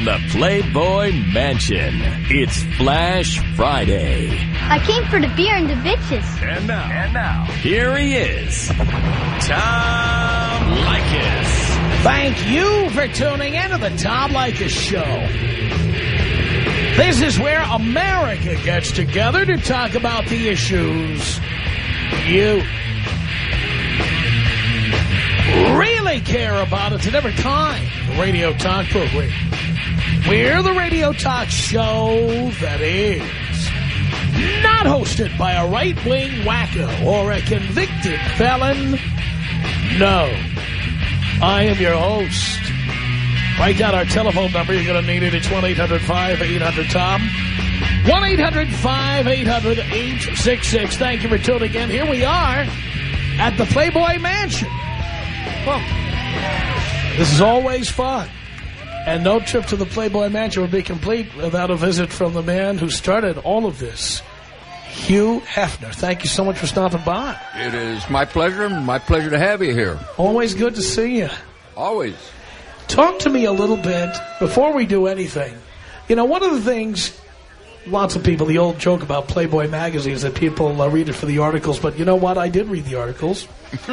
from the Playboy Mansion, it's Flash Friday. I came for the beer and the bitches. And now, and now, here he is, Tom Leykis. Thank you for tuning in to the Tom Leykis Show. This is where America gets together to talk about the issues you really care about. It's a different kind radio talk program. We're the radio talk show that is not hosted by a right-wing wacko or a convicted felon. No. I am your host. Write down our telephone number. You're going to need it. It's 1-800-5800-TOM. 1-800-5800-866. Thank you for tuning in. Here we are at the Playboy Mansion. Well, this is always fun. And no trip to the Playboy Mansion would be complete without a visit from the man who started all of this, Hugh Hefner. Thank you so much for stopping by. It is my pleasure, my pleasure to have you here. Always good to see you. Always. Talk to me a little bit before we do anything. You know, one of the things, lots of people, the old joke about Playboy magazine is that people uh, read it for the articles, but you know what? I did read the articles.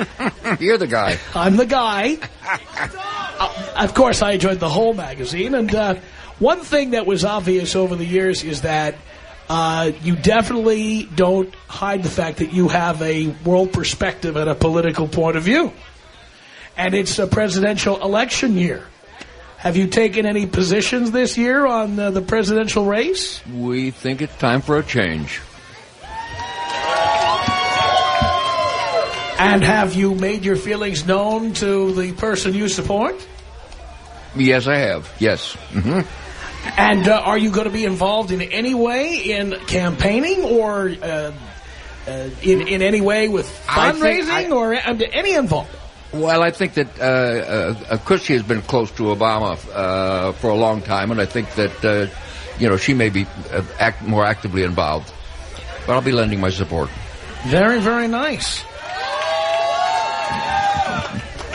You're the guy. I'm the guy. uh, of course, I enjoyed the whole magazine, and uh, one thing that was obvious over the years is that uh, you definitely don't hide the fact that you have a world perspective and a political point of view. And it's a presidential election year. Have you taken any positions this year on uh, the presidential race? We think it's time for a change. And have you made your feelings known to the person you support? Yes, I have. Yes. Mm -hmm. And uh, are you going to be involved in any way in campaigning or uh, uh, in, in any way with fundraising I or any involvement? Well, I think that uh, uh, Christie has been close to Obama uh, for a long time, and I think that, uh, you know, she may be uh, act more actively involved. But I'll be lending my support. Very, very nice.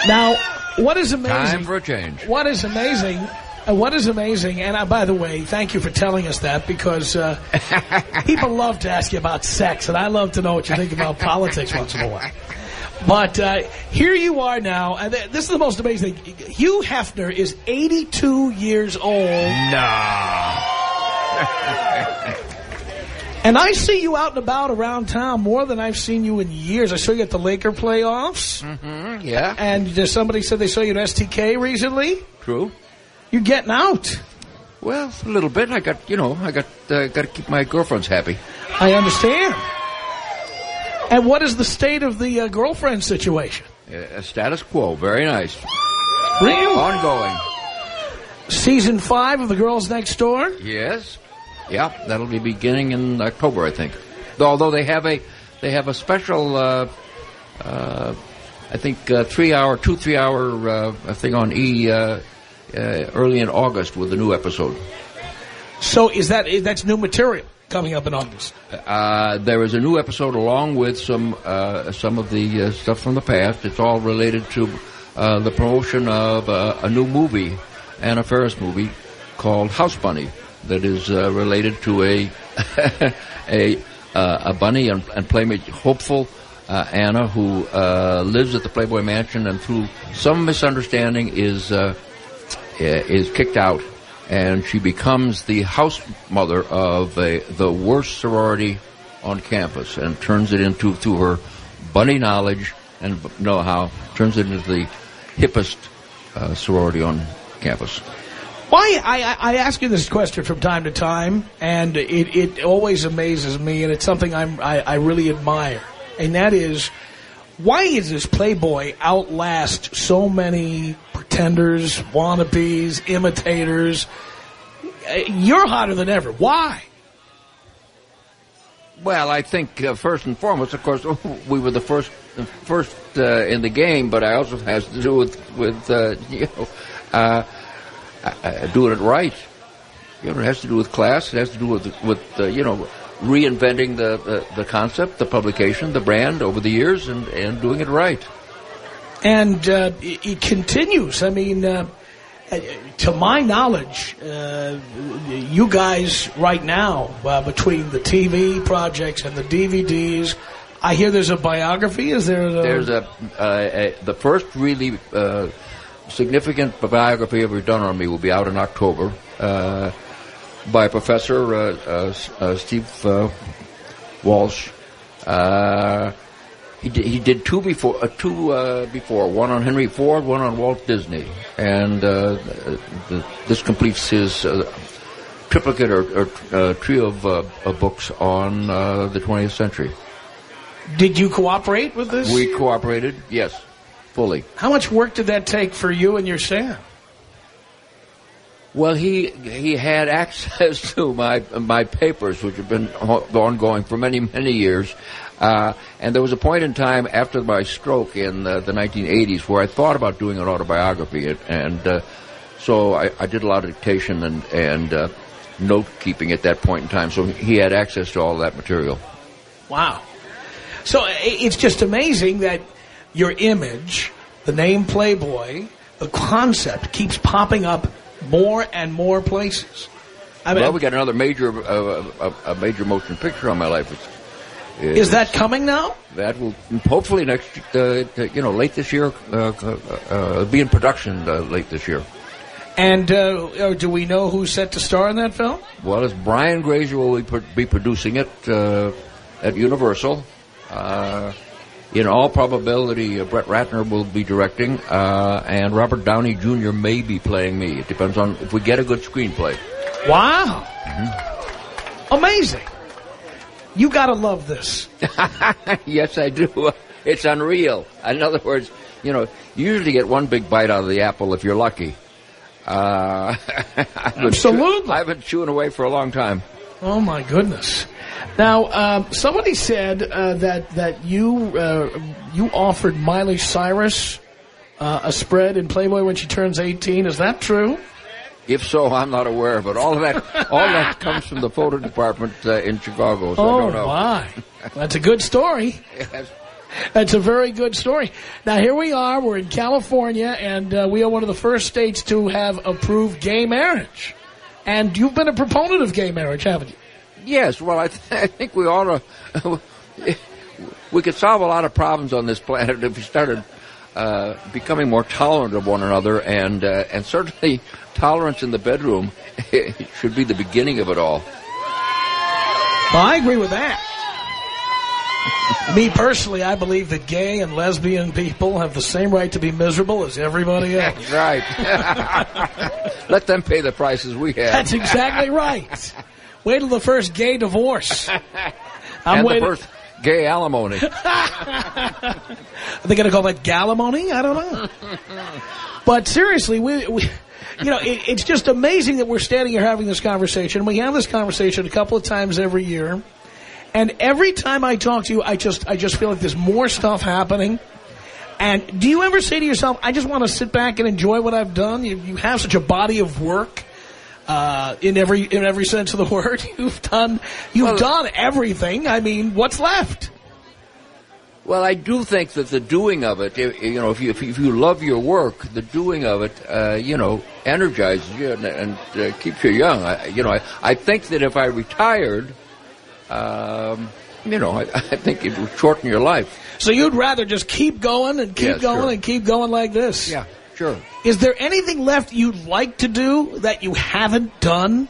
Now, what is amazing... Time for a change. What is amazing... Uh, what is amazing, and uh, by the way, thank you for telling us that, because uh, people love to ask you about sex, and I love to know what you think about politics once in a while. But uh, here you are now, and this is the most amazing thing. Hugh Hefner is 82 years old. Nah. and I see you out and about around town more than I've seen you in years. I saw you at the Laker playoffs. Mm -hmm, yeah. And somebody said they saw you at STK recently. True. You're getting out. Well, a little bit. I got, you know, I got uh, got to keep my girlfriends happy. I understand. And what is the state of the uh, girlfriend situation? Uh, status quo. Very nice. Real? Ongoing. Season five of The Girls Next Door? Yes. Yeah, that'll be beginning in October, I think. Although they have a they have a special, uh, uh, I think, uh, three hour, two three hour uh, thing on E early in August with a new episode. So is that that's new material? coming up in August? Uh, there is a new episode along with some uh, some of the uh, stuff from the past. It's all related to uh, the promotion of uh, a new movie, Anna Faris movie called House Bunny, that is uh, related to a a uh, a bunny and, and playmate hopeful. Uh, Anna, who uh, lives at the Playboy Mansion, and through some misunderstanding is is kicked out and she becomes the house mother of a, the worst sorority on campus and turns it into, through her bunny knowledge and know-how, turns it into the hippest uh, sorority on campus. Why I, I ask you this question from time to time, and it, it always amazes me, and it's something I'm, I, I really admire, and that is, why is this Playboy outlast so many pretenders, wannabes, imitators? You're hotter than ever. Why? Well, I think uh, first and foremost, of course, we were the first first uh, in the game, but I also has to do with with uh, you know uh, uh, doing it right. You know, it has to do with class. It has to do with with uh, you know reinventing the, the, the concept, the publication, the brand over the years, and and doing it right. And it, it, continues. I mean uh, to my knowledge, uh, you guys right now, uh, between the TV projects and the DVDs, I hear there's a biography. Is there? A, There's a, uh, a the first really uh, significant biography ever done on me will be out in October uh, by Professor uh, uh, uh, Steve uh, Watts. Uh, he did, he did two before, uh, two uh, before, one on Henry Ford, one on Walt Disney, and uh, the, this completes his uh, triplicate or, or uh, trio of, uh, of books on uh, the 20th century. Did you cooperate with this? We cooperated, yes, fully. How much work did that take for you and your Sam? Well, he he had access to my my papers, which have been ongoing for many many years. Uh, and there was a point in time after my stroke in uh, the 1980s where I thought about doing an autobiography, and, and uh, so I, I did a lot of dictation and and uh, note keeping at that point in time. So he had access to all that material. Wow. So it's just amazing that your image, the name Playboy, the concept keeps popping up more and more places. I mean, well, we got another major uh, a, a major motion picture on my life. It's, is that coming now? That will hopefully next, uh, you know, late this year, uh, uh, uh, be in production uh, late this year. And uh, uh, do we know who's set to star in that film? Well, it's Brian Grazer will be, pro- be producing it uh, at Universal. In all probability, uh, Brett Ratner will be directing, uh, and Robert Downey Jr. may be playing me. It depends on if we get a good screenplay. Wow. Amazing. You gotta love this. yes, I do. It's unreal. In other words, you know, you usually get one big bite out of the apple if you're lucky. Uh, I've Absolutely. chew- I've been chewing away for a long time. Oh my goodness! Now, um, somebody said uh, that that you uh, you offered Miley Cyrus uh, a spread in Playboy when she turns eighteen. Is that true? If so, I'm not aware of it. All of that, all that comes from the photo department uh, in Chicago. So I oh don't know. my, that's a good story. Yes. That's a very good story. Now here we are. We're in California, and uh, we are one of the first states to have approved gay marriage. And you've been a proponent of gay marriage, haven't you? Yes. Well, I, th- I think we ought to. we could solve a lot of problems on this planet if we started uh, becoming more tolerant of one another, and uh, and certainly tolerance in the bedroom should be the beginning of it all. Well, I agree with that. Me personally, I believe that gay and lesbian people have the same right to be miserable as everybody else. Right. Let them pay the prices we have. That's exactly right. Wait till the first gay divorce. I'm and waiting. the first gay alimony. Are they going to call that galimony? I don't know. But seriously, we, we you know, it, it's just amazing that we're standing here having this conversation. We have this conversation a couple of times every year. And every time I talk to you, I just, I just feel like there's more stuff happening. And do you ever say to yourself, I just want to sit back and enjoy what I've done? You, you have such a body of work. Uh, in every in every sense of the word, you've done you've Well- done everything. I mean, what's left? Well, I do think that the doing of it, you know, if you if you, love your work, the doing of it, uh, you know, energizes you and, and uh, keeps you young. I, you know, I, I think that if I retired, um, you know, I, I think it would shorten your life. So you'd rather just keep going and keep Yes, going sure. and keep going like this? Yeah, sure. Is there anything left you'd like to do that you haven't done?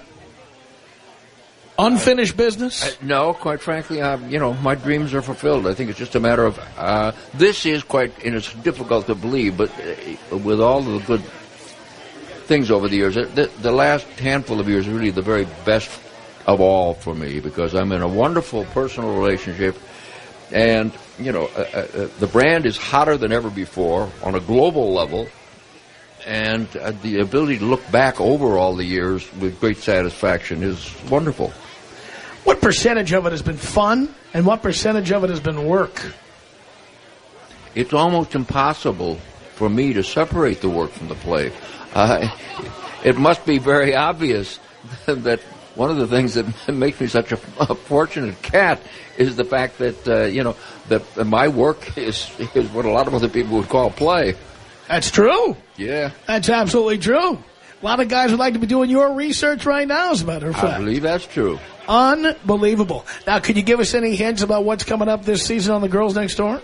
Unfinished business? No, quite frankly, um, you know, my dreams are fulfilled. I think it's just a matter of uh, this is quite, and it's difficult to believe, but uh, with all the good things over the years, the, the last handful of years are really the very best of all for me because I'm in a wonderful personal relationship, and you know, uh, uh, uh, the brand is hotter than ever before on a global level. And uh, the ability to look back over all the years with great satisfaction is wonderful. What percentage of it has been fun and what percentage of it has been work? it's almost impossible for me to separate the work from the play. Uh, it must be very obvious that one of the things that makes me such a, a fortunate cat is the fact that uh, you know that my work is is what a lot of other people would call play. That's true. Yeah. That's absolutely true. A lot of guys would like to be doing your research right now, as a matter of fact. I believe that's true. Unbelievable. Now, could you give us any hints about what's coming up this season on The Girls Next Door?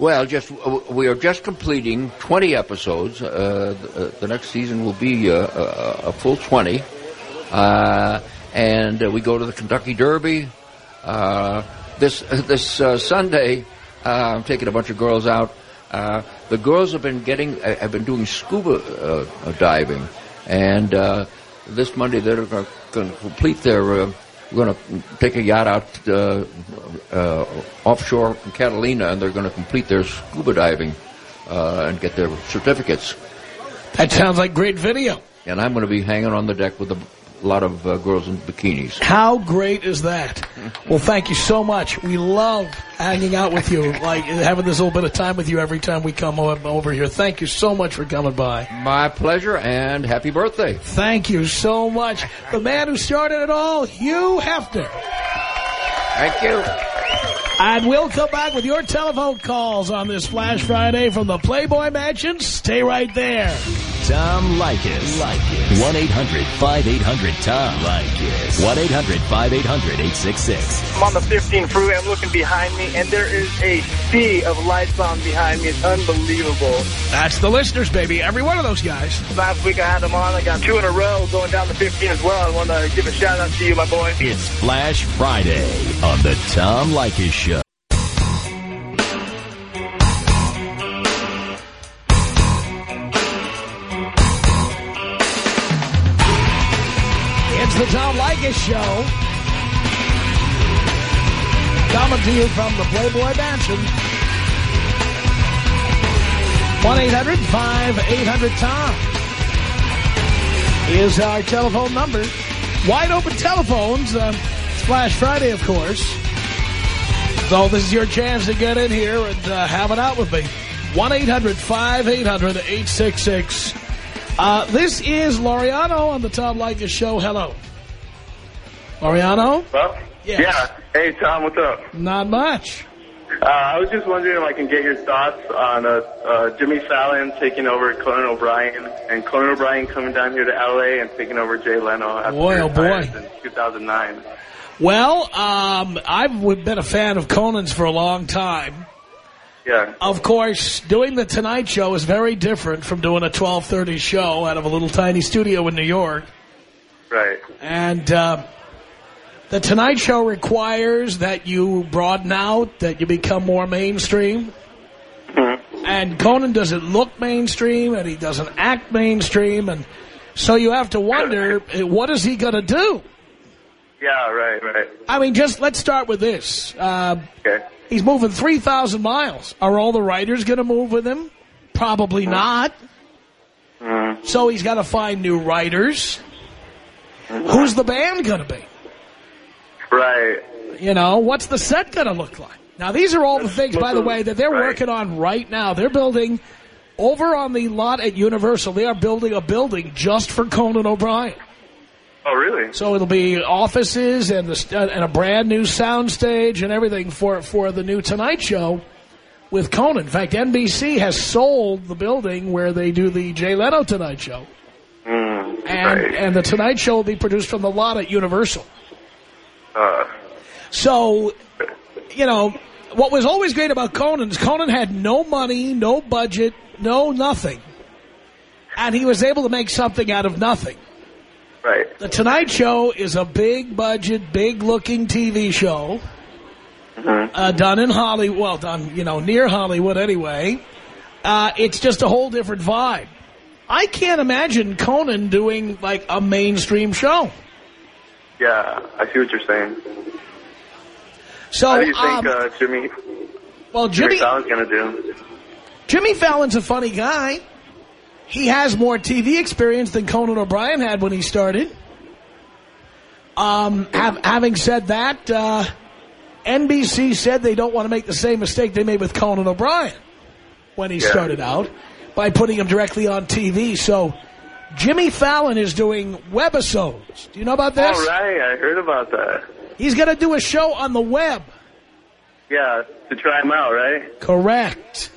Well, just uh, we are just completing 20 episodes. Uh, the, uh, the next season will be uh, a, a full 20, uh, and uh, we go to the Kentucky Derby. Uh, this this uh, Sunday, uh, I'm taking a bunch of girls out. Uh, the girls have been getting uh, have been doing scuba uh, uh, diving, and uh, this Monday they're going to complete their. We're going to take a yacht out uh, uh, offshore from Catalina, and they're going to complete their scuba diving uh, and get their certificates. That sounds like great video. And I'm going to be hanging on the deck with a lot of uh, girls in bikinis. How great is that? Well, thank you so much. We love hanging out with you, like having this little bit of time with you every time we come over here. Thank you so much for coming by. My pleasure, and happy birthday. Thank you so much. The man who started it all, Hugh Hefner. Thank you. And we'll come back with your telephone calls on this Flash Friday from the Playboy Mansion. Stay right there. Tom Leykis. Leykis. 1-800-5800-TOM. Leykis. 1-800-5800-866. I'm on the 15 freeway. I'm looking behind me, and there is a sea of lights on behind me. It's unbelievable. That's the listeners, baby. Every one of those guys. Last week I had them on. I got two in a row going down the 15 as well. I want to give a shout out to you, my boy. It's Flash Friday on the Tom Leykis Show. To you from the Playboy Mansion. 1-800-5800-TOM is our telephone number. Wide open telephones. Uh, it's Flash Friday, of course. So this is your chance to get in here and uh, have it out with me. 1-800-5800-866. Uh, this is Loriano on the Tom Leykis Show. Hello. Loriano? Well, Yes. yeah. Hey, Tom, what's up? Not much. Uh, I was just wondering if I can get your thoughts on uh, uh, Jimmy Fallon taking over Conan O'Brien and Conan O'Brien coming down here to L.A. and taking over Jay Leno after Boy, oh, boy. in 2009. Well, um, I've been a fan of Conan's for a long time. Yeah. Of course, doing the Tonight Show is very different from doing a 1230 show out of a little tiny studio in New York. Right. And uh, the Tonight Show requires that you broaden out, that you become more mainstream. Mhm. And Conan doesn't look mainstream, and he doesn't act mainstream, and so you have to wonder, eh, what is he going to do? Yeah, right, right. I mean, just let's start with this. Uh, Okay. he's moving 3,000 miles. Are all the writers going to move with him? Probably not. Mhm. So he's got to find new writers. Who's the band going to be? Right. You know, what's the set going to look like? Now, these are all the things, by the way, that they're Right. working on right now. They're building, over on the lot at Universal, they are building a building just for Conan O'Brien. Oh, really? So it'll be offices and, the, and a brand new soundstage and everything for, for the new Tonight Show with Conan. In fact, NBC has sold the building where they do the Jay Leno Tonight Show. Mm, And, right. and the Tonight Show will be produced from the lot at Universal. Uh, So, you know, what was always great about Conan is Conan had no money, no budget, no nothing. And he was able to make something out of nothing. right. The Tonight Show is a big budget, big looking TV show. Mhm. Uh, done in Hollywood, well done, you know, near Hollywood anyway. Uh, it's just a whole different vibe. I can't imagine Conan doing like a mainstream show. Yeah, I see what you're saying. So, How do you think um, uh, Jimmy, well, Jimmy Jimmy, Fallon's going to do? Jimmy Fallon's a funny guy. He has more TV experience than Conan O'Brien had when he started. Um, have, having said that, uh, NBC said they don't want to make the same mistake they made with Conan O'Brien when he Yeah. started out by putting him directly on TV. So Jimmy Fallon is doing webisodes. Do you know about this? All right, I heard about that. He's going to do a show on the web. Yeah, to try him out, right? Correct.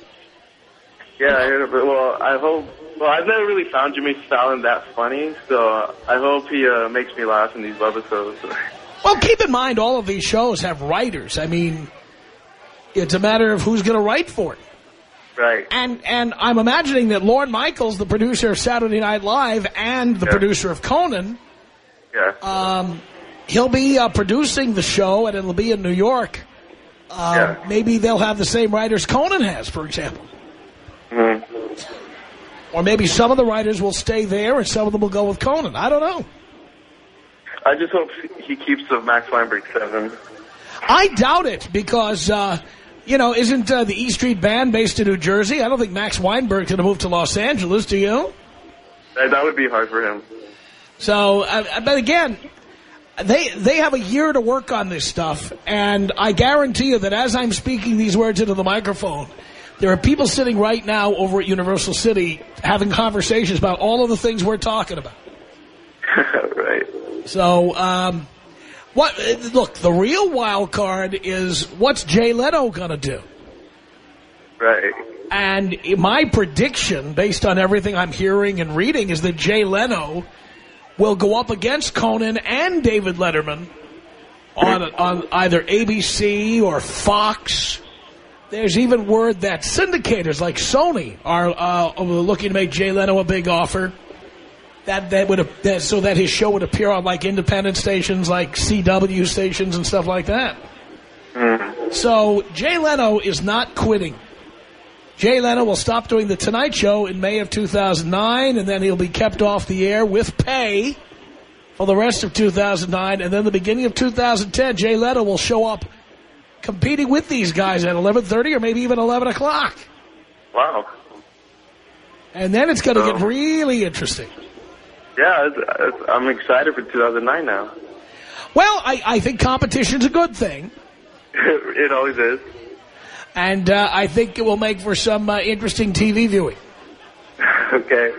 Yeah, I heard of it. Well, I hope. Well, I've never really found Jimmy Fallon that funny, so I hope he uh, makes me laugh in these webisodes. Well, keep in mind, all of these shows have writers. I mean, it's a matter of who's going to write for it. Right. And and I'm imagining that Lorne Michaels, the producer of Saturday Night Live and the Yeah. producer of Conan, Yeah. um, he'll be uh, producing the show, and it'll be in New York. Um, Yeah. Maybe they'll have the same writers Conan has, for example. Mhm. Or maybe some of the writers will stay there, and some of them will go with Conan. I don't know. I just hope he keeps the Max Weinberg seven. I doubt it because, uh, you know, isn't uh, the E Street Band based in New Jersey? I don't think Max Weinberg's going to move to Los Angeles, do you? That, that would be hard for him. So, uh, but again, they they have a year to work on this stuff, and I guarantee you that as I'm speaking these words into the microphone, there are people sitting right now over at Universal City having conversations about all of the things we're talking about. right. So, um, what? Look, the real wild card is what's Jay Leno going to do? Right. And my prediction, based on everything I'm hearing and reading, is that Jay Leno will go up against Conan and David Letterman on on either ABC or Fox. There's even word that syndicators like Sony are uh, looking to make Jay Leno a big offer. That that would that, so that his show would appear on like independent stations, like CW stations and stuff like that. Mm-hmm. So Jay Leno is not quitting. Jay Leno will stop doing The Tonight Show in May of 2009, and then he'll be kept off the air with pay for the rest of 2009. And then the beginning of 2010, Jay Leno will show up competing with these guys at 11.30 or maybe even 11 o'clock. Wow. And then it's going to get really interesting. Yeah, it's, it's, I'm excited for 2009 now. Well, I, I think competition's a good thing. it always is. And uh, I think it will make for some uh, interesting TV viewing. okay.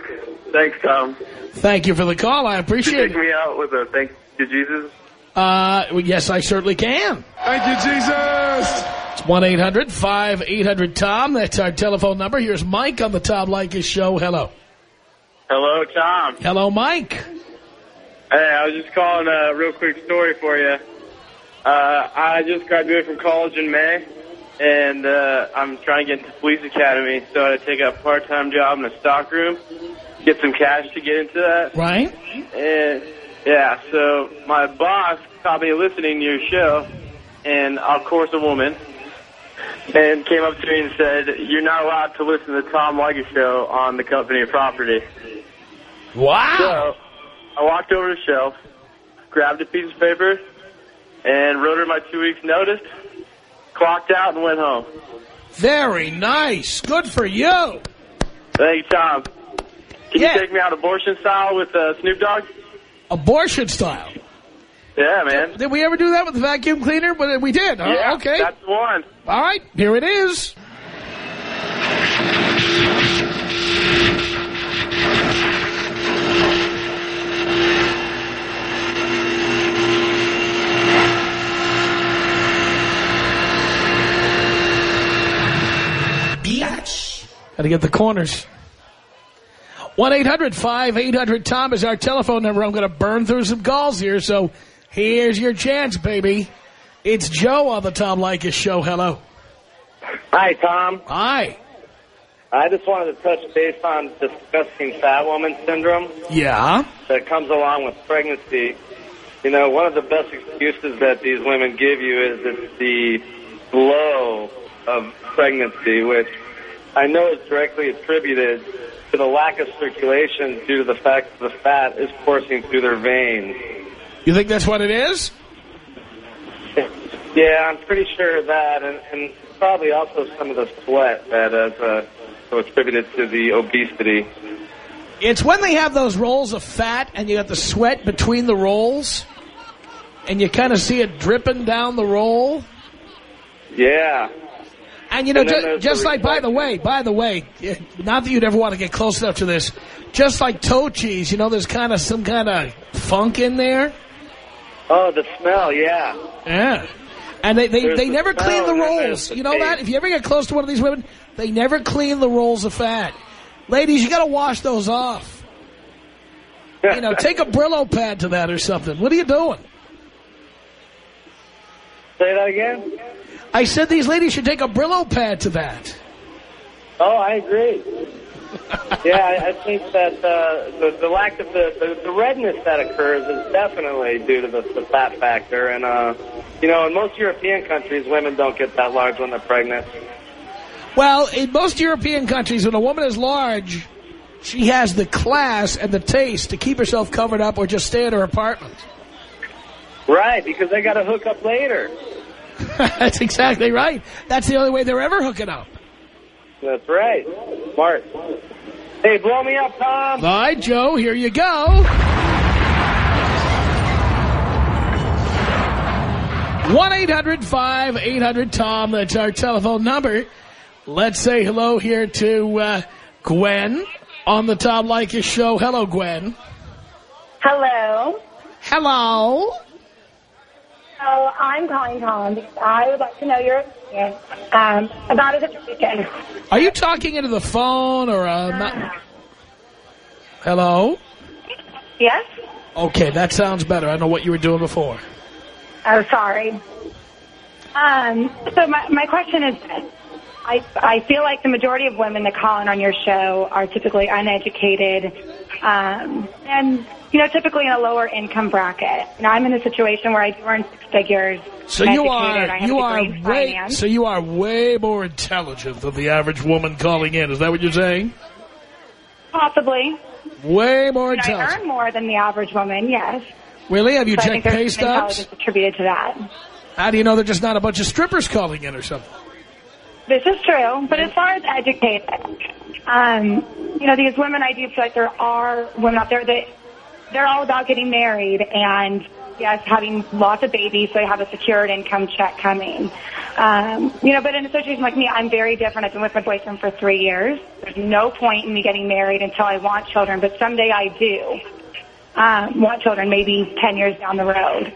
Thanks, Tom. Thank you for the call. I You appreciate take it. me out with a thank you, Jesus. Uh, well, yes, I certainly can. Thank you, Jesus. It's 1-800-5800-TOM. That's our telephone number. Here's Mike on the Tom Leykis show. Hello. Hello, Tom. Hello, Mike. Hey, I was just calling a real quick story for you. Uh, I just graduated from college in May, and uh, I'm trying to get into police academy, so I had to take a part-time job in a stock room, get some cash to get into that. Right? And yeah, so my boss caught me listening to your show, and of course a woman, and came up to me and said, "You're not allowed to listen to the Tom Leykis show on the company property." Wow. So I walked over to the shelf, grabbed a piece of paper, and wrote her my two weeks notice, clocked out, and went home. Very nice. Good for you. Thank you, Tom. Can Yeah. you take me out abortion style with uh, Snoop Dogg? Abortion style. Yeah, man. Did we ever do that with the vacuum cleaner? But we did. yeah, okay. that's one. All right. Here it is. Got to get the corners. 1-800-5800-TOM is our telephone number. I'm going to burn through some calls here, so here's your chance, baby. It's Joe on the Tom Leykis show. Hello. Hi, Tom. Hi. I just wanted to touch base on disgusting fat woman syndrome Yeah. that comes along with pregnancy. You know, one of the best excuses that these women give you is it's the blow of pregnancy, which I know it's directly attributed to the lack of circulation due to the fact that the fat is coursing through their veins. You think that's what it is? Yeah, I'm pretty sure of that, and, and probably also some of the sweat that is uh, so attributed to the obesity. It's when they have those rolls of fat and you got the sweat between the rolls and you kind of see it dripping down the roll. Yeah. And you know, And then ju- just like, by the way, by the way, not that you'd ever want to get close enough to this, just like toe cheese, you know, there's kind of some kind of funk in there. Oh, the smell, yeah. Yeah. And they, they, There's they the never clean the smell and then rolls. You know that? If you ever get close to one of these women, they never clean the rolls of fat. Ladies, you got to wash those off. You know, take a Brillo pad to that or something. What are you doing? Say that again? I said these ladies should take a Brillo pad to that. Oh, I agree. yeah, I, I think that uh, the, the lack of the, the, the redness that occurs is definitely due to the, the fat factor. And, uh, you know, in most European countries, women don't get that large when they're pregnant. Well, in most European countries, when a woman is large, she has the class and the taste to keep herself covered up or just stay in her apartment. Right, because they got to hook up later. That's exactly right. That's the only way they're ever hooking up. That's right. Smart. Hey, blow me up, Tom. All right, Joe, here you go. 1-800-5800-TOM. That's our telephone number. Let's say hello here to uh, Gwen on the Tom Leykis show. Hello, Gwen. Hello. Hello. So I'm calling Tom because I would like to know your opinion um, about a situation. Are you talking into the phone or... Uh. Hello? Yes? Okay, that sounds better. I don't know what you were doing before. Oh, sorry. Um, so my, my question is this. I, I feel like the majority of women that call in on your show are typically uneducated um, and, you know, typically in a lower income bracket. Now I'm in a situation where I do earn six figures. So you are you are way finance. so you are way more intelligent than the average woman calling in. Is that what you're saying? Possibly. Way more And I intelligent. earn more than the average woman, yes. Really? Have you So I think checked pay stubs? attributed to that. How do you know they're just not a bunch of strippers calling in or something? This is true, but as far as educated, um, you know, these women, I do feel like there are women out there that they're all about getting married and yes, having lots of babies, so they have a secured income check coming. Um, you know, but in a situation like me, I'm very different. I've been with my boyfriend for three years. There's no point in me getting married until I want children, but someday I do um, want children, maybe 10 years down the road.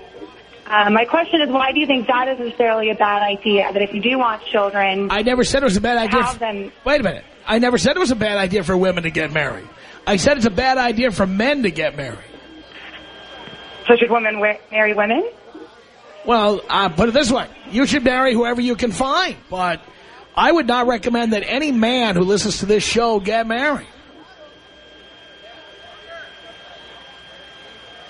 Uh, my question is, why do you think that is necessarily a bad idea? That if you do want children, I never said it was a bad idea. have f- them. Wait a minute. I never said it was a bad idea for women to get married. I said it's a bad idea for men to get married. So should women marry women? Well, uh, put it this way. You should marry whoever you can find. But I would not recommend that any man who listens to this show get married.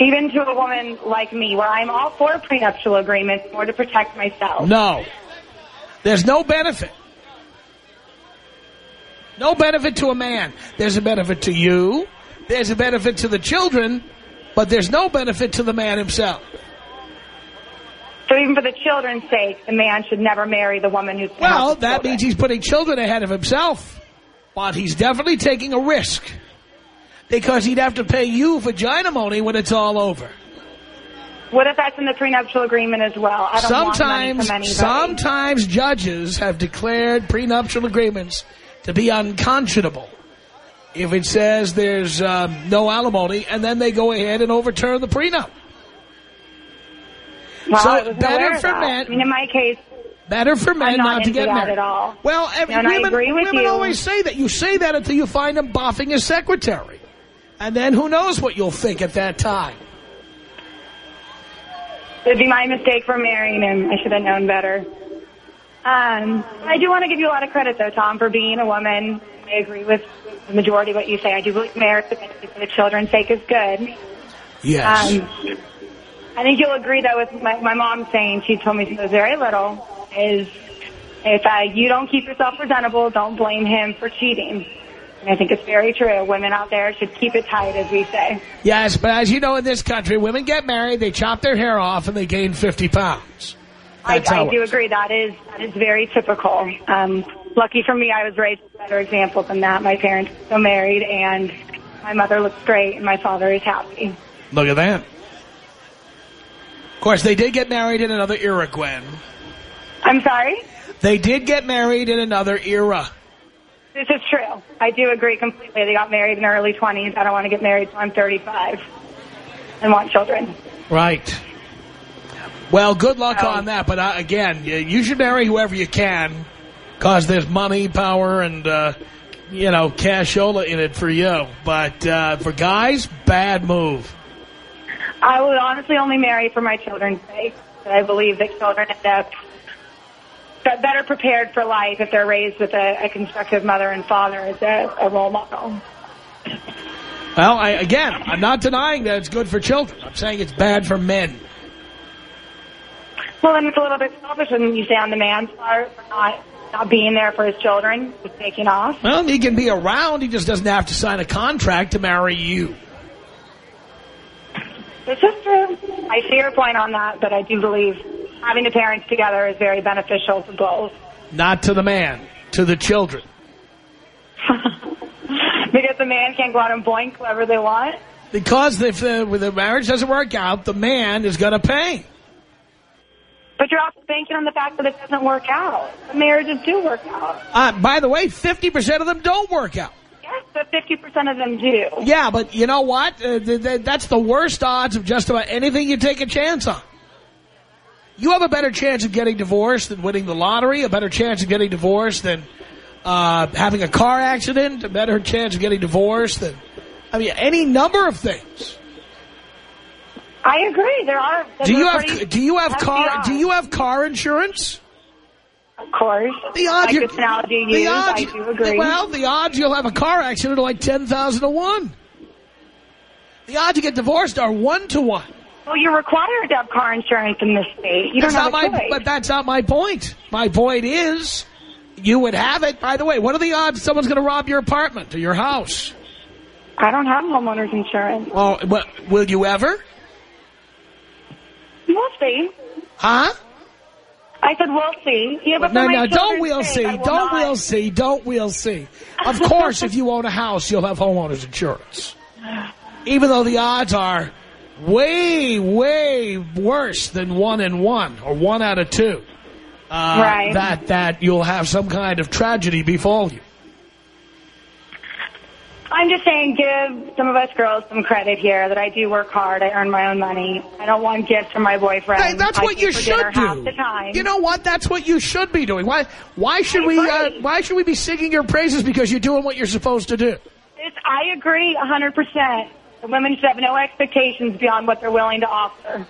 Even to a woman like me, where I'm all for prenuptial agreements order to protect myself. No. There's no benefit. No benefit to a man. There's a benefit to you. There's a benefit to the children. But there's no benefit to the man himself. So even for the children's sake, the man should never marry the woman who's Well, that means he's putting children ahead of himself. But he's definitely taking a risk. Because he'd have to pay you vagina money when it's all over. What if that's in the prenuptial agreement as well? I don't want Sometimes, from sometimes judges have declared prenuptial agreements to be unconscionable. If it says there's um, no alimony, and then they go ahead and overturn the prenup. well, so better for men- I mean, in my case, Better for men I'm not to into get married. at all. Well, every, women, agree with women you. always say that. You say that until you find him boffing his secretary. And then who knows what you'll think at that time. It'd be my mistake for marrying him. I should have known better. Um, I do want to give you a lot of credit, though, Tom, for being a woman. I agree with the majority of what you say. I do believe marriage for the children's sake is good. Yes. Um, I think you'll agree, though, with my, my mom saying, she told me she was very little, is if uh, you don't keep yourself presentable, don't blame him for cheating. And I think it's very true. Women out there should keep it tight, as we say. yes, but as you know in this country, women get married, they chop their hair off, and they gain 50 pounds. I, That's how I do agree. That is that is very typical. Um, lucky for me, I was raised with a better example than that. My parents are still married, and my mother looks great, and my father is happy. Look at that. Of course, they did get married in another era, Gwen. I'm sorry. They did get married in another era. This is true. I do agree completely. They got married in their early 20s. I don't want to get married until I'm 35 and want children. Right. Well, good luck So- on that. But uh, again, you should marry whoever you can because there's money, power, and, uh, you know, cashola in it for you. But uh, for guys, bad move. I would honestly only marry for my children's sake. I believe that children end up better prepared for life if they're raised with a, a constructive mother and father as a, a role model. Well, I, again, I'm not denying that it's good for children. I'm saying it's bad for men. Well, then it's a little bit selfish when you say on the man's part for not not being there for his children, just taking off. Well, he can be around. He just doesn't have to sign a contract to marry you. This is true. I see your point on that, but I do believe having the parents together is very beneficial for both. Not to the man, to the children. because the man can't go out and boink whoever they want. Because if the, if the marriage doesn't work out, the man is going to pay. But you're also banking on the fact that it doesn't work out. The marriages do work out. Uh, by the way, 50% of them don't work out. Yes, but 50% of them do. Yeah, but you know what? Uh, th th that's the worst odds of just about anything you take a chance on. You have a better chance of getting divorced than winning the lottery, a better chance of getting divorced than uh, having a car accident, a better chance of getting divorced than, I mean, any number of things. I agree. There are. Do you have do you have car do you have car insurance? Of course. The odds like you- analogy you the use, odds, I do agree. Well, the odds you'll have a car accident are like ten thousand to one. The odds you get divorced are one to one. well, you're required to have car insurance in this state. You That's don't not have my. a choice. But that's not my point. My point is, you would have it. By the way, what are the odds someone's going to rob your apartment or your house? I don't have homeowners insurance. Oh, well, will you ever? We'll see. Huh? I said we'll see. Yeah, but No, no, don't we'll see. Don't not. we'll see. Don't we'll see. Of course, if you own a house, you'll have homeowners insurance. Even though the odds are way, way worse than one in one or one out of two. Uh, Right. That, that you'll have some kind of tragedy befall you. I'm just saying, give some of us girls some credit here. That I do work hard. I earn my own money. I don't want gifts from my boyfriend. Hey, that's I what you should do. the time. You know what? That's what you should be doing. Why? Why should we? Uh, why should we be singing your praises because you're doing what you're supposed to do? It's, I agree 100%. The women should have no expectations beyond what they're willing to offer.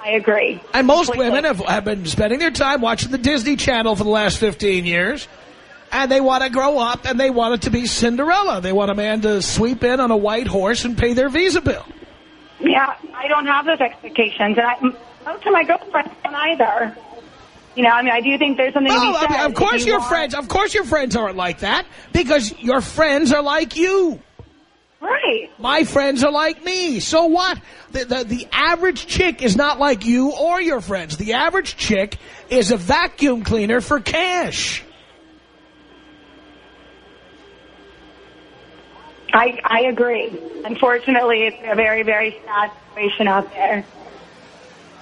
I agree. And most Completely. women have, have been spending their time watching the Disney Channel for the last 15 years. And they want to grow up and they want it to be Cinderella. They want a man to sweep in on a white horse and pay their visa bill. Yeah, I don't have those expectations, and I, most of my girlfriends don't either. You know, I mean, I do think there's something to be Oh, I mean, of course you your want- friends, of course your friends aren't like that because your friends are like you. Right. My friends are like me. So what? The, the, the average chick is not like you or your friends. The average chick is a vacuum cleaner for cash. I, I agree. Unfortunately, it's a very, very sad situation out there.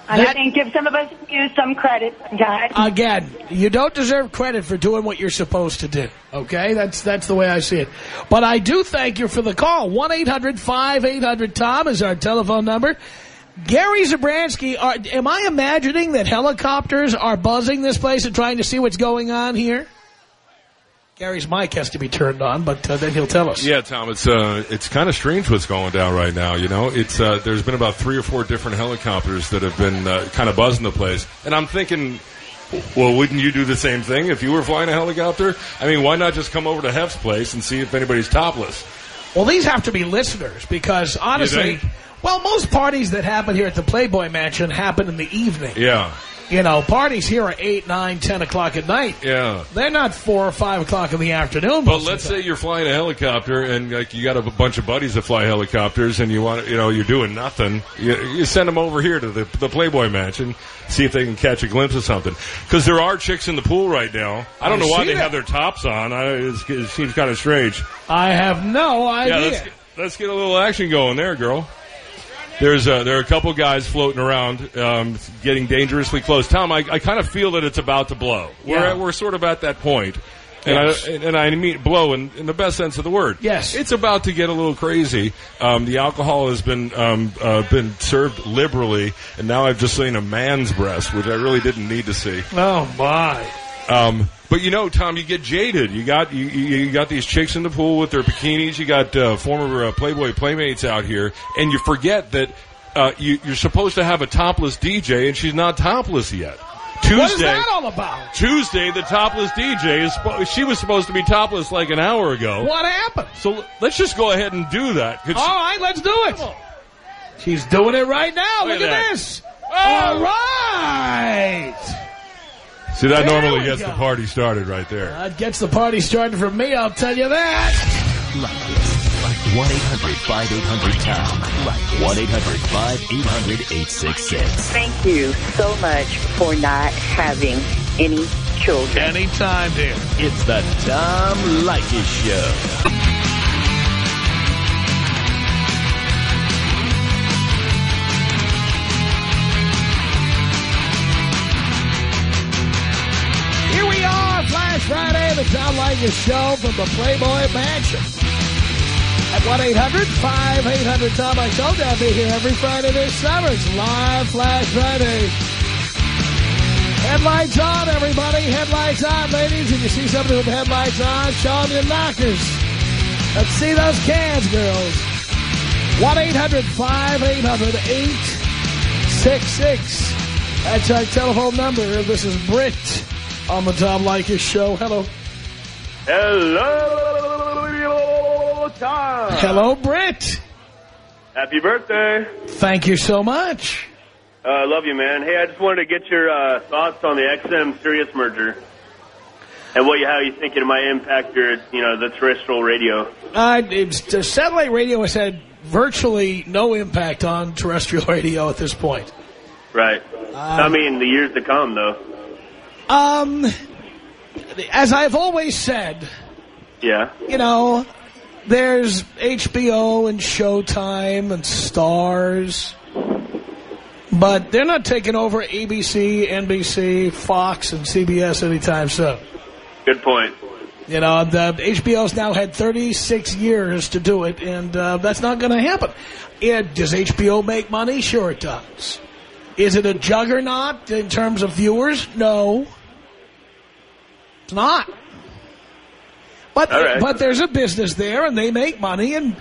I That- just think give some of us you some credit sometimes. Again, you don't deserve credit for doing what you're supposed to do. Okay? That's that's the way I see it. But I do thank you for the call. 1-800-5800-TOM is our telephone number. Gary Zabransky, are, am I imagining that helicopters are buzzing this place and trying to see what's going on here? Gary's mic has to be turned on, but uh, then he'll tell us. Yeah, Tom, it's uh, it's kind of strange what's going down right now. You know, it's uh, there's been about three or four different helicopters that have been uh, kind of buzzing the place, and I'm thinking, well, wouldn't you do the same thing if you were flying a helicopter? I mean, why not just come over to Hef's place and see if anybody's topless? Well, these have to be listeners because honestly, well, most parties that happen here at the Playboy Mansion happen in the evening. Yeah, You know, parties here are 8, 9, 10 o'clock at night. yeah. They're not 4 or 5 o'clock in the afternoon. But let's say you're flying a helicopter and like you got a bunch of buddies that fly helicopters and you want to, you know you're doing nothing. You, you send them over here to the, the Playboy Mansion, see if they can catch a glimpse of something. Because there are chicks in the pool right now. I don't I know why they that. have their tops on. I, it's, it seems kind of strange. I have no Yeah, idea. let's let's get a little action going there, girl. There's a, there are a couple guys floating around, um, getting dangerously close. Tom, I, I kind of feel that it's about to blow. We're Yeah. at, we're sort of at that point. And, Yes. I, and I mean blow in, in the best sense of the word. Yes. It's about to get a little crazy. Um, the alcohol has been um, uh, been served liberally, and now I've just seen a man's breast, which I really didn't need to see. Oh, my. Um, but you know, Tom, you get jaded. You got you, you you got these chicks in the pool with their bikinis. You got uh, former uh, Playboy playmates out here, and you forget that uh, you, you're supposed to have a topless DJ, and she's not topless yet. Tuesday, What is that all about? Tuesday, the topless DJ is she was supposed to be topless like an hour ago. What happened? So let's just go ahead and do that. All right, let's do it. She's doing it right now. Look, Look at this. All right. She- see that There normally gets go. the party started right there. That gets the party started for me, I'll tell you that. Like this. Like 1-800-5800-TOM. Like 1-800-5800-866. Thank you so much for not having any children. Anytime, dear. It's the Tom Leykis Show. Friday, the Tom Leykis Show from the Playboy Mansion. At 1-800-5800-TOM. I told you I'll be here every Friday this summer. It's live Flash Friday. Headlights on, everybody. Headlights on, ladies. If you see somebody with headlights on, show them your knockers. Let's see those cans, girls. 1-800-5800-866. That's our telephone number. This is Britt on the Tom Leykis Show. Hello. Hello, Tom. Hello, Britt. Happy birthday. Thank you so much. Uh, I love you, man. Hey, I just wanted to get your uh, thoughts on the XM Sirius merger and what you, how you think it might impact your, you know, the terrestrial radio. Uh, the satellite radio has had virtually no impact on terrestrial radio at this point. Right. I mean, the years to come, though. Um, as I've always said, Yeah. you know, there's HBO and Showtime and Stars, but they're not taking over ABC, NBC, Fox, and CBS anytime soon. Good point. You know, the HBO's now had 36 years to do it, and uh, that's not going to happen. It, does HBO make money? Sure it does. Is it a juggernaut in terms of viewers? No. It's not. But, right. but there's a business there, and they make money, and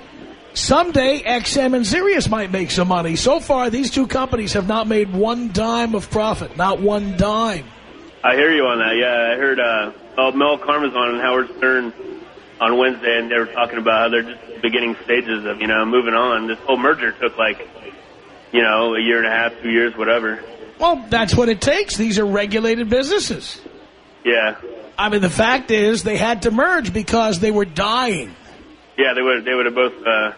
someday XM and Sirius might make some money. So far, these two companies have not made one dime of profit. Not one dime. I hear you on that. Yeah, I heard uh, oh, Mel Karmazin and Howard Stern on Wednesday, and they were talking about how they're just the beginning stages of, you know, moving on. This whole merger took like, you know, a year and a half, two years, whatever. Well, that's what it takes. These are regulated businesses. Yeah. I mean, the fact is they had to merge because they were dying. Yeah, they would they would have both, uh,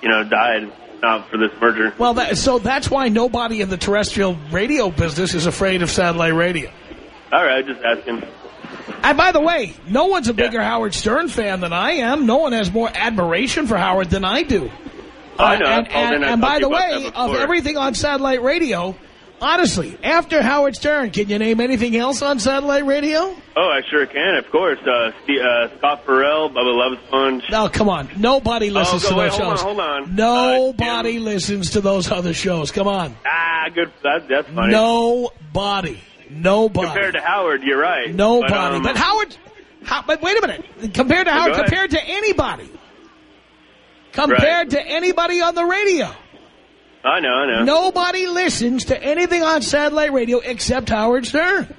you know, died out for this merger. Well, that, so that's why nobody in the terrestrial radio business is afraid of satellite radio. All right, just asking. And by the way, no one's a bigger Howard Stern fan than I am. No one has more admiration for Howard than I do. Oh, I know. Uh, and and, and by the way, of everything on satellite radio, honestly, after Howard Stern, can you name anything else on satellite radio? Oh, I sure can, of course. Uh, uh, Scott Ferrall, Bubba Love Sponge. No, come on. Nobody listens Oh, to wait, those hold on, shows. hold on. Nobody listens to those other shows. Come on. Ah, good. That, that's funny. Nobody. Nobody. Compared to Howard, you're right. Nobody. But, um, But Howard, how, but wait a minute. Compared to Howard, compared to anybody. Compared to anybody on the radio. I know, I know. Nobody listens to anything on satellite radio except Howard Stern.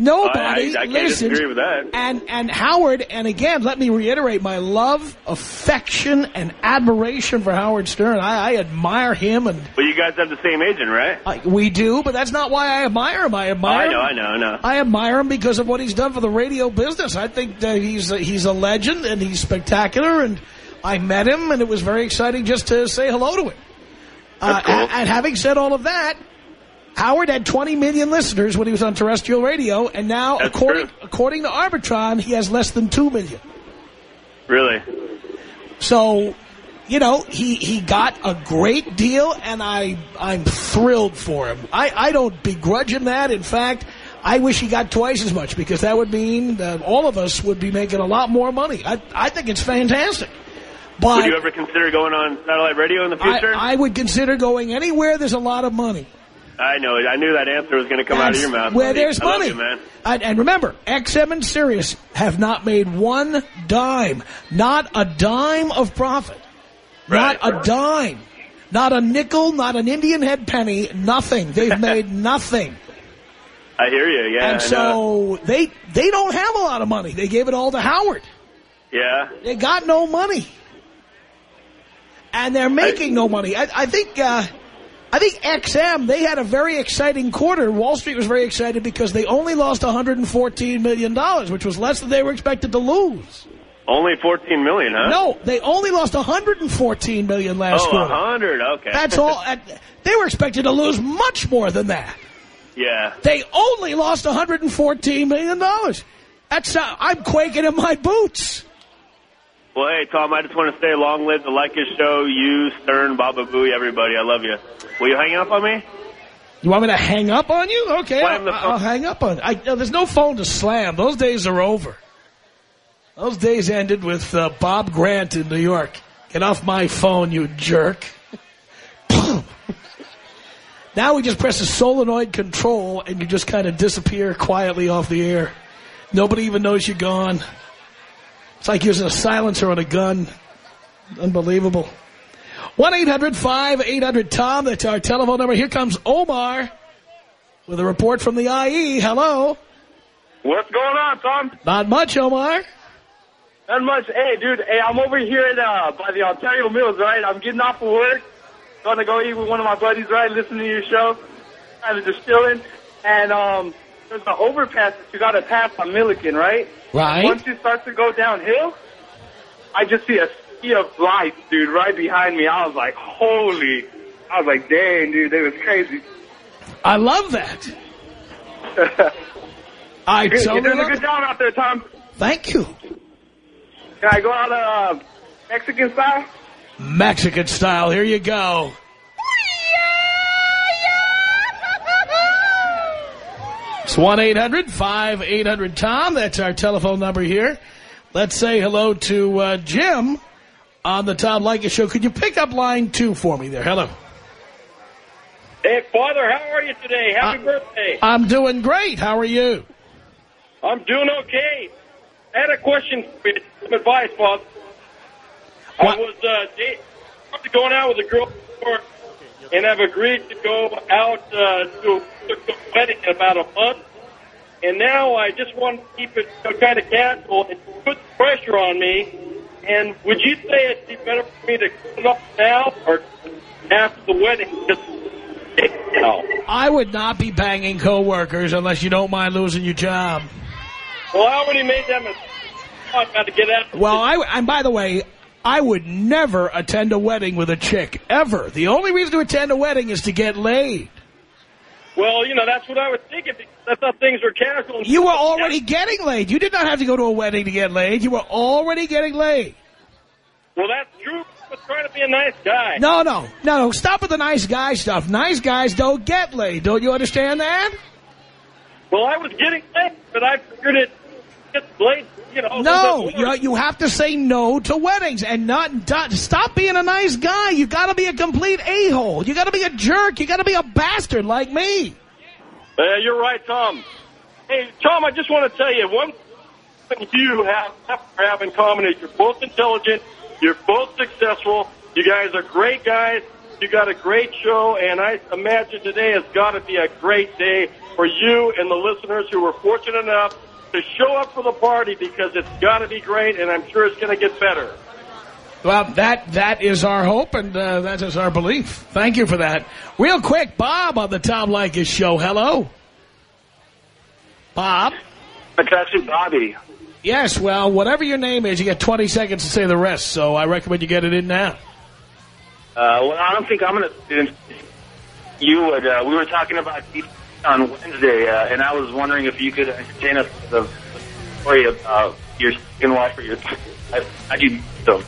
Nobody I, I, I listens. disagree with that. And and Howard, and again, let me reiterate my love, affection, and admiration for Howard Stern. I, I admire him, and But you guys have the same agent, right? I, we do, but that's not why I admire him. I Oh, admire I know, him. I know, I know. I admire him because of what he's done for the radio business. I think that he's a, he's a legend and he's spectacular. And I met him, and it was very exciting just to say hello to him. Uh, and, and having said all of that, Howard had 20 million listeners when he was on terrestrial radio, and now, That's according true. according to Arbitron, he has less than 2 million. Really? So, you know, he, he got a great deal, and I, I'm thrilled for him. I, I don't begrudge him that. In fact, I wish he got twice as much because that would mean that all of us would be making a lot more money. I, I think it's fantastic. But Would you ever consider going on satellite radio in the future? I, I would consider going anywhere there's a lot of money. I know. I knew that answer was going to come out of your mouth. Where buddy. there's I money. you, man. And, and remember, XM and Sirius have not made one dime. Not a dime of profit. Right. Not a dime. Not a nickel, not an Indian head penny, nothing. They've made nothing. I hear you. Yeah. and so they they don't have a lot of money. They gave it all to Howard. Yeah. They got no money. And they're making no money. I, I think uh, I think XM, they had a very exciting quarter. Wall Street was very excited because they only lost $114 million, dollars, which was less than they were expected to lose. Only 14 million, huh? No, they only lost 114 million last Oh, quarter. 100. Okay. That's all. They were expected to lose much more than that. yeah. They only lost 114 million. dollars. That's uh, I'm quaking in my boots. Well, hey, Tom, I just want to say long live the Leykis show, you, Stern, Baba Booey, everybody. I love you. Will you hang up on me? You want me to hang up on you? Okay, I'll. I'll hang up on. I, there's no phone to slam. Those days are over. Those days ended with uh, Bob Grant in New York. Get off my phone, you jerk. now we just press a solenoid control and you just kind of disappear quietly off the air. Nobody even knows you're gone. It's like using a silencer on a gun. Unbelievable. 1-800-5800-TOM. That's our telephone number. Here comes Omar with a report from the IE. Hello. What's going on, Tom? Not much, Omar. Not much. Hey, dude. Hey, I'm over here at, uh, by the Ontario Mills, right? I'm getting off of work. Going to go eat with one of my buddies, right? Listening to your show. Kind of just chilling. And, um, there's an overpass that you got to pass on Milliken, right? Right. Once you start to go downhill, I just see a sea of lights, dude, right behind me. I was like, holy. I was like, dang, dude, they was crazy. I love that. I You're totally doing a good job out there, Tom. Thank you. Can I go out uh, Mexican style? Mexican style. Here you go. It's 1-800-5800-TOM. That's our telephone number here. Let's say hello to uh, Jim on the Tom Leykis Show. Could you pick up line two for me there? Hello. Hey, Father, how are you today? Happy Uh, birthday. I'm doing great. How are you? I'm doing okay. I had a question for you, some advice, Father. What? I was uh, going out with a girl before, and I've agreed to go out uh, to, a wedding in about a month. And now I just want to keep it kind of casual and put pressure on me. And would you say it'd be better for me to come up now or after the wedding? Just, you know. I would not be banging coworkers unless you don't mind losing your job. Well, I already made that mistake. I've got to get out. Well, I, and by the way, I would never attend a wedding with a chick, ever. The only reason to attend a wedding is to get laid. Well, you know, that's what I was thinking I thought things were casual. You were already getting laid. You did not have to go to a wedding to get laid. You were already getting laid. Well, that's true. Was trying to be a nice guy. No, no, no, no. Stop with the nice guy stuff. Nice guys don't get laid. Don't you understand that? Well, I was getting laid, but I figured it gets laid, you know. No, little bit more. you, you have to say no to weddings and not, not stop being a nice guy. You got to be a complete a-hole. You got to be a jerk. You got to be a bastard like me. Uh, you're right, Tom. Hey, Tom, I just want to tell you one thing you have, have in common is you're both intelligent, you're both successful, you guys are great guys, you got a great show, and I imagine today has got to be a great day for you and the listeners who were fortunate enough to show up for the party because it's got to be great, and I'm sure it's going to get better. Well, that that is our hope, and uh, that is our belief. Thank you for that. Real quick, Bob on the Tom Leykis show. Hello. Bob? It's actually Bobby. Yes, well, whatever your name is, you get 20 seconds to say the rest, so I recommend you get it in now. Uh, well, I don't think I'm going to. You would. Uh, we were talking about on Wednesday, uh, and I was wondering if you could entertain us with the story about your second wife or your. I, I do so.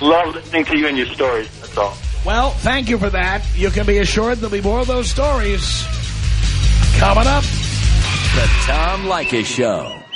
Love listening to you and your stories. That's all. Well, thank you for that. You can be assured there'll be more of those stories coming up. The Tom Leykis Show.